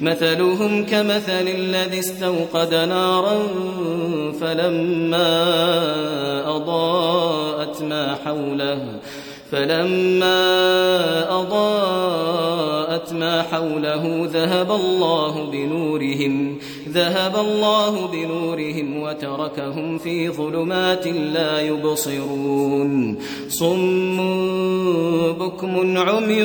مثلهم كمثل الذي استوقد نارا فلما أضاءت ما حوله فلما أضاءت ما حوله ذهب الله بنورهم ذهب الله بنورهم وتركهم في ظلمات لا يبصرون. صم بكم عمي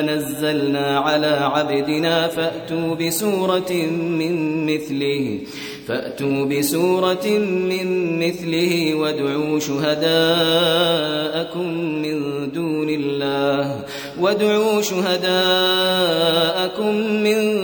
نزلنا على عبدنا فأتوا بسورة من مثله فأتوا بسورة من مثله وادعوا شهداءكم من دون الله وادعوا شهداءكم من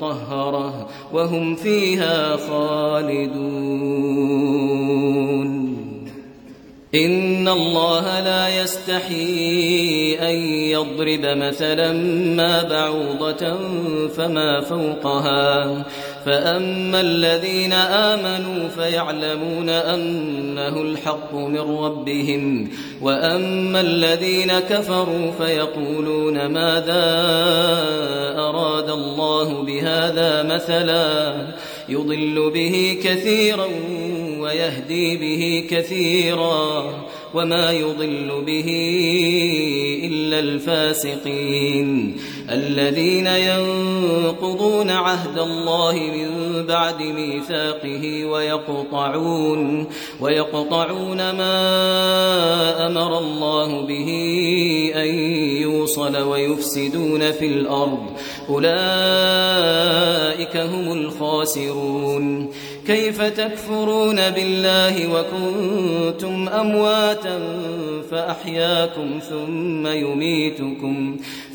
مطهرة وهم فيها خالدون. إن الله لا يستحي أن يضرب مثلا ما بعوضة فما فوقها. فأما الذين آمنوا فيعلمون أنه الحق من ربهم وأما الذين كفروا فيقولون ماذا أراد الله بهذا مثلا يضل به كثيرا ويهدي به كثيرا وما يضل به إلا الفاسقين الذين ينقضون عهد الله من بعد ميثاقه ويقطعون ويقطعون ما أمر الله به أن يوصل ويفسدون في الأرض. أولئك هم الخاسرون. كيف تكفرون بالله وكنتم أمواتا فأحياكم ثم يميتكم.